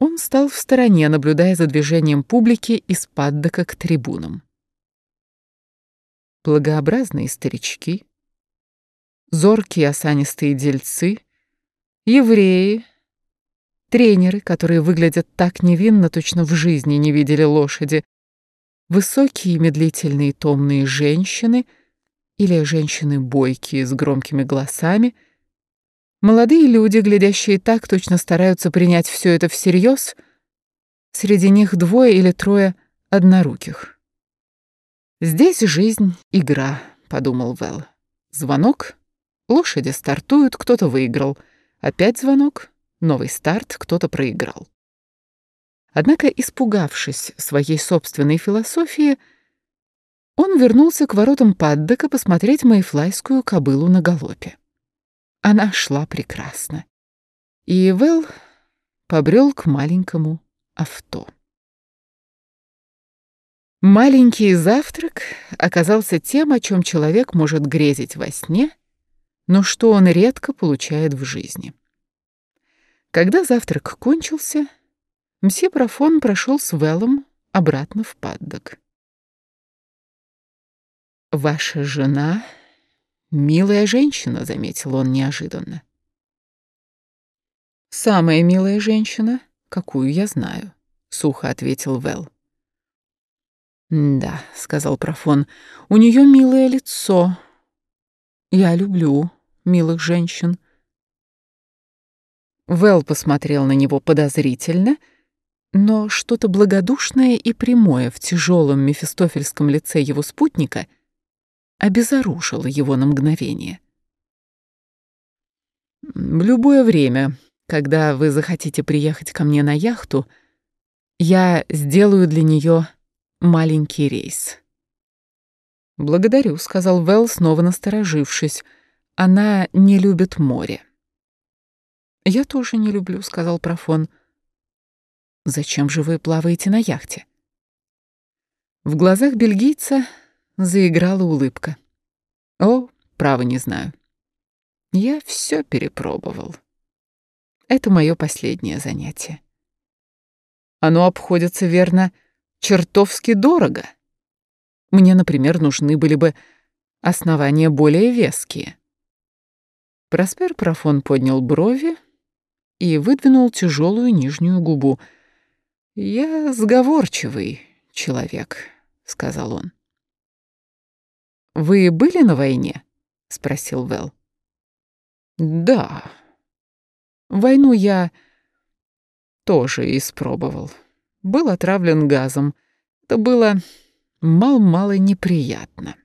Он стал в стороне, наблюдая за движением публики из паддока к трибунам. Благообразные старички, зоркие осанистые дельцы, евреи, тренеры, которые выглядят так невинно, точно в жизни не видели лошади, высокие медлительные томные женщины или женщины бойкие с громкими голосами — Молодые люди, глядящие так, точно стараются принять все это всерьез. Среди них двое или трое одноруких. «Здесь жизнь — игра», — подумал Вэл. Звонок, лошади стартуют, кто-то выиграл. Опять звонок, новый старт, кто-то проиграл. Однако, испугавшись своей собственной философии, он вернулся к воротам Паддока посмотреть майфлайскую кобылу на галопе. Она шла прекрасно. И Вэл побрел к маленькому авто. Маленький завтрак оказался тем, о чем человек может грезить во сне, но что он редко получает в жизни. Когда завтрак кончился, мсье Профон прошел с Вэллом обратно в паддок. «Ваша жена «Милая женщина», — заметил он неожиданно. «Самая милая женщина, какую я знаю», — сухо ответил Вэл. «Да», — сказал Профон, — «у нее милое лицо. Я люблю милых женщин». Вэл посмотрел на него подозрительно, но что-то благодушное и прямое в тяжелом мефистофельском лице его спутника — обезоружила его на мгновение. «В любое время, когда вы захотите приехать ко мне на яхту, я сделаю для нее маленький рейс». «Благодарю», — сказал Вэл, снова насторожившись. «Она не любит море». «Я тоже не люблю», — сказал Профон. «Зачем же вы плаваете на яхте?» В глазах бельгийца заиграла улыбка. О, право не знаю. Я все перепробовал. Это мое последнее занятие. Оно обходится, верно, чертовски дорого. Мне, например, нужны были бы основания более веские. Проспер Профон поднял брови и выдвинул тяжелую нижнюю губу. «Я сговорчивый человек», — сказал он. «Вы были на войне?» — спросил Вэл. «Да. Войну я тоже испробовал. Был отравлен газом. Это было мал-мало неприятно».